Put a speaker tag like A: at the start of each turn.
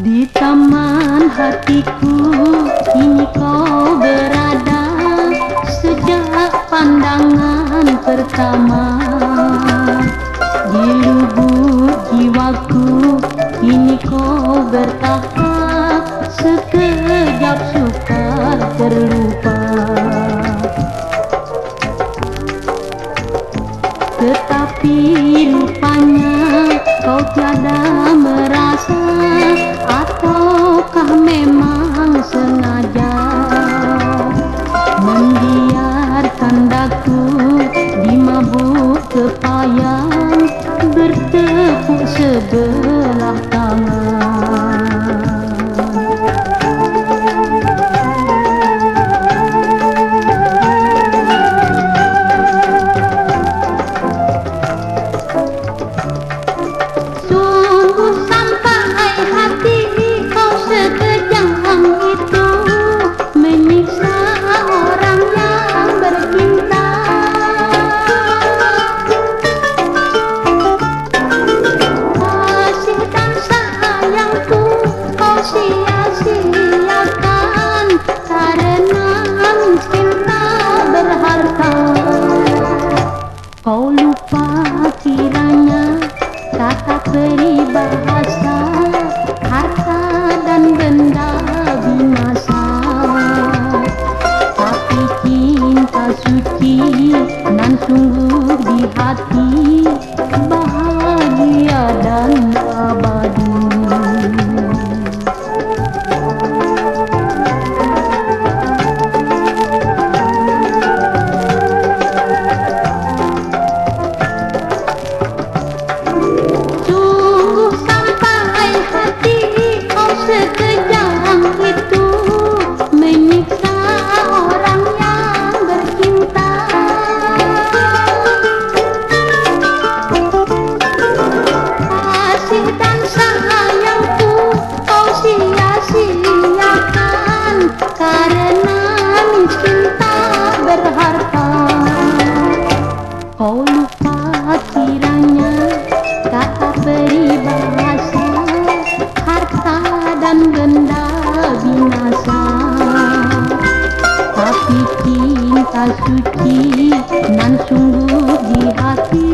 A: Di taman hatiku Kini kau berada. Sejak pandangan pertama Di lubuk jiwaku. Kini kau bertahap Sekejap sukar terlupa. Tetapi rupanya गरीबा bikin tak suci nan sungguh di hati